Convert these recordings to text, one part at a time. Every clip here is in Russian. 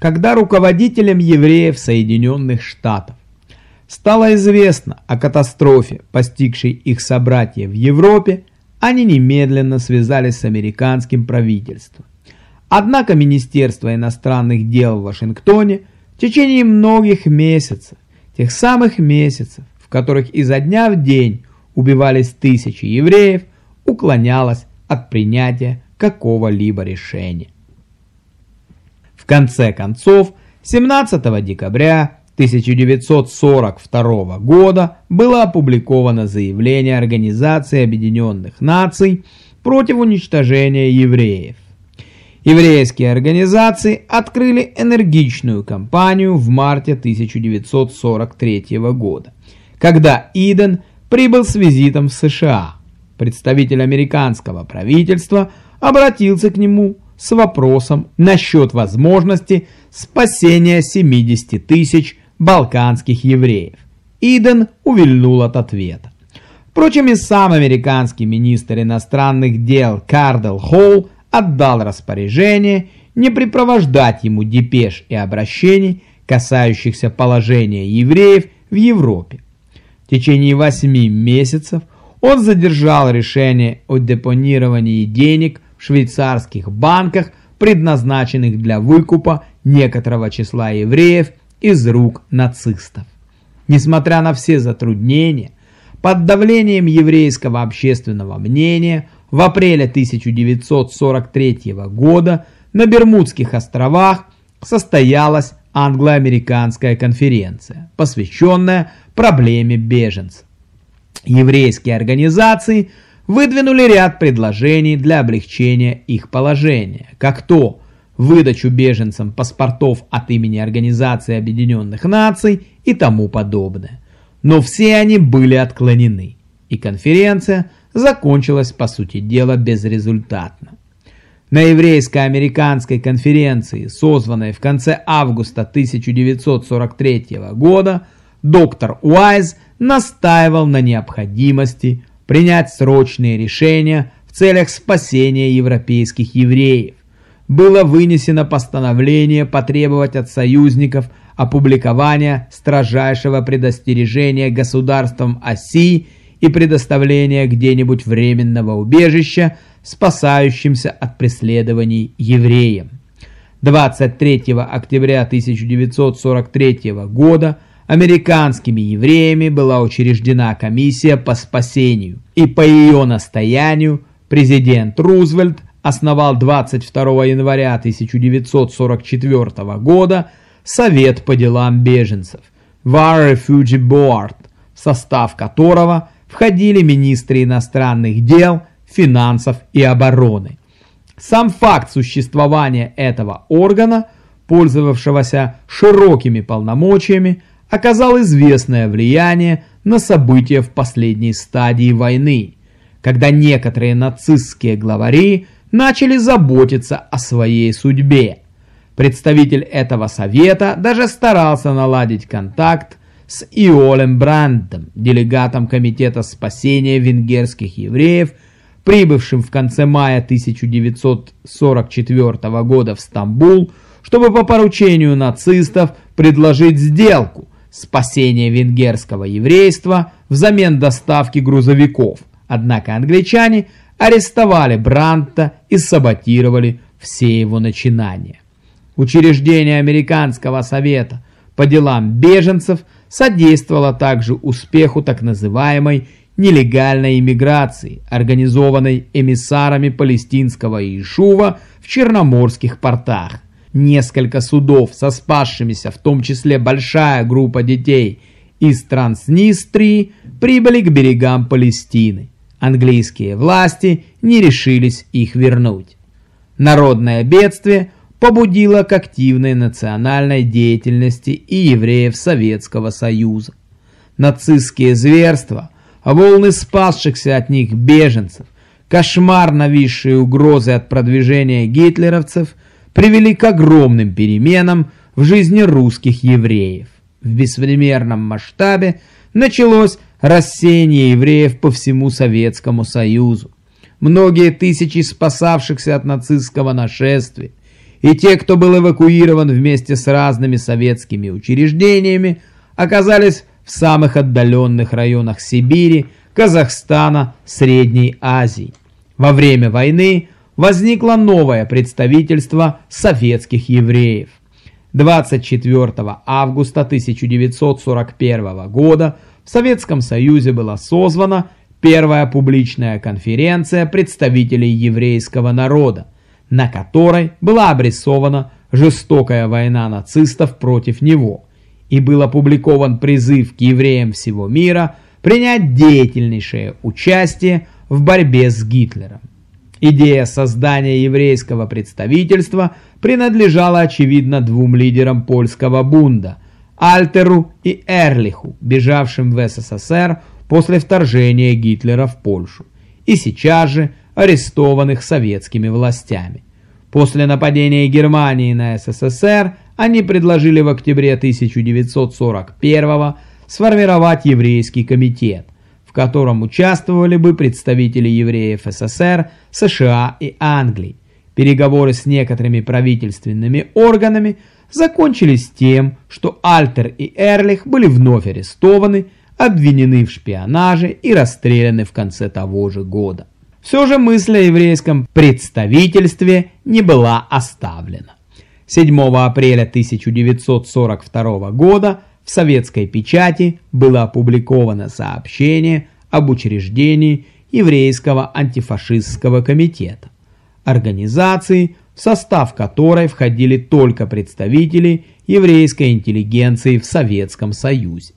когда руководителям евреев Соединенных Штатов стало известно о катастрофе, постигшей их собратьев в Европе, они немедленно связались с американским правительством. Однако Министерство иностранных дел в Вашингтоне в течение многих месяцев, тех самых месяцев, в которых изо дня в день убивались тысячи евреев, уклонялось от принятия какого-либо решения. Конце концов, 17 декабря 1942 года было опубликовано заявление Организации Объединенных Наций против уничтожения евреев. Еврейские организации открыли энергичную кампанию в марте 1943 года, когда Иден прибыл с визитом в США. Представитель американского правительства обратился к нему с вопросом насчет возможности спасения 70 тысяч балканских евреев. Иден увильнул от ответа. Впрочем, и сам американский министр иностранных дел Кардел Холл отдал распоряжение не припровождать ему депеш и обращений, касающихся положения евреев в Европе. В течение восьми месяцев он задержал решение о депонировании денег швейцарских банках, предназначенных для выкупа некоторого числа евреев из рук нацистов. Несмотря на все затруднения, под давлением еврейского общественного мнения в апреле 1943 года на Бермудских островах состоялась англо-американская конференция, посвященная проблеме беженцев. Еврейские организации выдвинули ряд предложений для облегчения их положения, как то выдачу беженцам паспортов от имени Организации Объединенных Наций и тому подобное. Но все они были отклонены, и конференция закончилась, по сути дела, безрезультатно. На еврейско-американской конференции, созванной в конце августа 1943 года, доктор Уайз настаивал на необходимости принять срочные решения в целях спасения европейских евреев, было вынесено постановление потребовать от союзников опубликования строжайшего предостережения государством оси и предоставления где-нибудь временного убежища спасающимся от преследований евреям. 23 октября 1943 года американскими евреями была учреждена комиссия по спасению, и по ее настоянию президент Рузвельт основал 22 января 1944 года Совет по делам беженцев War Refugee Board, в состав которого входили министры иностранных дел, финансов и обороны. Сам факт существования этого органа, пользовавшегося широкими полномочиями, оказал известное влияние на события в последней стадии войны, когда некоторые нацистские главари – начали заботиться о своей судьбе. Представитель этого совета даже старался наладить контакт с Иолем Брандом, делегатом Комитета спасения венгерских евреев, прибывшим в конце мая 1944 года в Стамбул, чтобы по поручению нацистов предложить сделку спасения венгерского еврейства взамен доставки грузовиков. Однако англичане – арестовали Бранта и саботировали все его начинания. Учреждение Американского совета по делам беженцев содействовало также успеху так называемой нелегальной иммиграции, организованной эмиссарами палестинского Иешува в черноморских портах. Несколько судов со спасшимися, в том числе большая группа детей из Транснистрии, прибыли к берегам Палестины английские власти не решились их вернуть. Народное бедствие побудило к активной национальной деятельности и евреев Советского Союза. Нацистские зверства, волны спасшихся от них беженцев, кошмар нависшие угрозы от продвижения гитлеровцев привели к огромным переменам в жизни русских евреев. В беспримерном масштабе началось рассеяние евреев по всему Советскому Союзу. Многие тысячи спасавшихся от нацистского нашествия и те, кто был эвакуирован вместе с разными советскими учреждениями, оказались в самых отдаленных районах Сибири, Казахстана, Средней Азии. Во время войны возникло новое представительство советских евреев. 24 августа 1941 года в Советском Союзе была созвана первая публичная конференция представителей еврейского народа, на которой была обрисована жестокая война нацистов против него, и был опубликован призыв к евреям всего мира принять деятельнейшее участие в борьбе с Гитлером. Идея создания еврейского представительства принадлежала, очевидно, двум лидерам польского бунда – Альтеру и Эрлиху, бежавшим в СССР после вторжения Гитлера в Польшу, и сейчас же арестованных советскими властями. После нападения Германии на СССР они предложили в октябре 1941 сформировать еврейский комитет, в котором участвовали бы представители евреев СССР, США и Англии. Переговоры с некоторыми правительственными органами закончились тем, что Альтер и Эрлих были вновь арестованы, обвинены в шпионаже и расстреляны в конце того же года. Все же мысль о еврейском представительстве не была оставлена. 7 апреля 1942 года в советской печати было опубликовано сообщение об учреждении еврейского антифашистского комитета, организации, в состав которой входили только представители еврейской интеллигенции в Советском Союзе.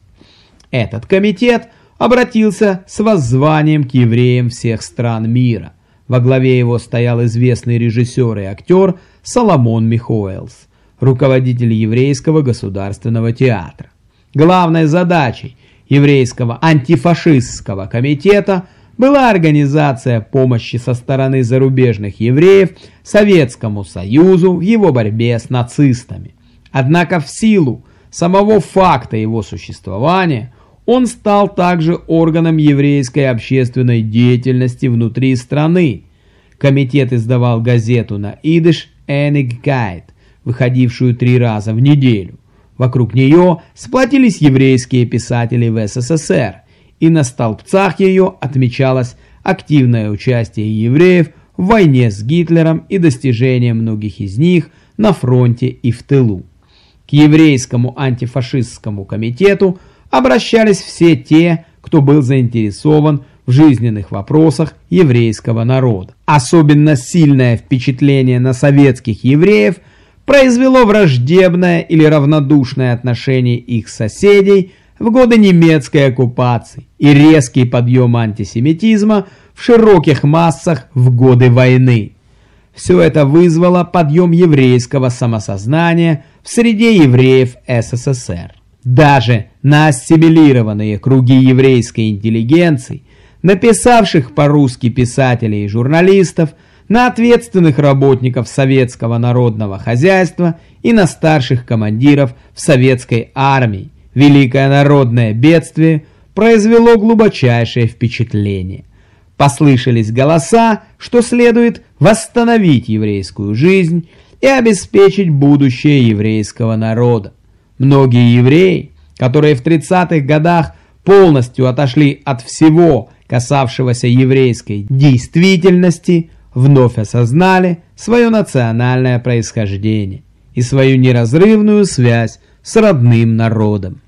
Этот комитет обратился с воззванием к евреям всех стран мира. Во главе его стоял известный режиссер и актер Соломон Михоэлс, руководитель еврейского государственного театра. Главной задачей еврейского антифашистского комитета была организация помощи со стороны зарубежных евреев Советскому Союзу в его борьбе с нацистами. Однако в силу самого факта его существования он стал также органом еврейской общественной деятельности внутри страны. Комитет издавал газету на идыш «Эник Гайд», выходившую три раза в неделю. Вокруг нее сплотились еврейские писатели в СССР, и на столбцах ее отмечалось активное участие евреев в войне с Гитлером и достижение многих из них на фронте и в тылу. К еврейскому антифашистскому комитету обращались все те, кто был заинтересован в жизненных вопросах еврейского народа. Особенно сильное впечатление на советских евреев – произвело враждебное или равнодушное отношение их соседей в годы немецкой оккупации и резкий подъем антисемитизма в широких массах в годы войны. Все это вызвало подъем еврейского самосознания в среде евреев СССР. Даже на ассимилированные круги еврейской интеллигенции, написавших по-русски писателей и журналистов, на ответственных работников советского народного хозяйства и на старших командиров в советской армии. Великое народное бедствие произвело глубочайшее впечатление. Послышались голоса, что следует восстановить еврейскую жизнь и обеспечить будущее еврейского народа. Многие евреи, которые в 30-х годах полностью отошли от всего, касавшегося еврейской действительности, вновь осознали свое национальное происхождение и свою неразрывную связь с родным народом.